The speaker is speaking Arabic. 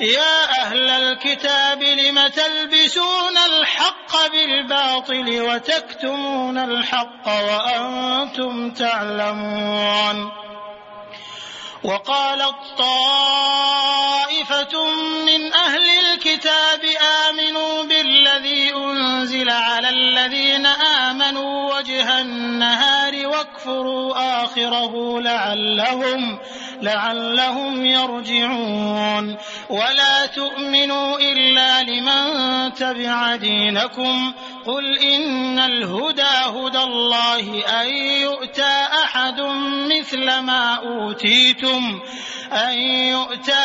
يا أهل الكتاب لم تلبسون الحق بالباطل وتكتمون الحق وأنتم تعلمون. وقالت طائفة من أهل الكتاب وجه النهار واكفروا آخره لعلهم لعلهم يرجعون. ولا تؤمنوا إلا لمن تبع دينكم. قل إن الهدى هدى الله أن يؤتى أحد مثل ما أوتيتم أن يؤتى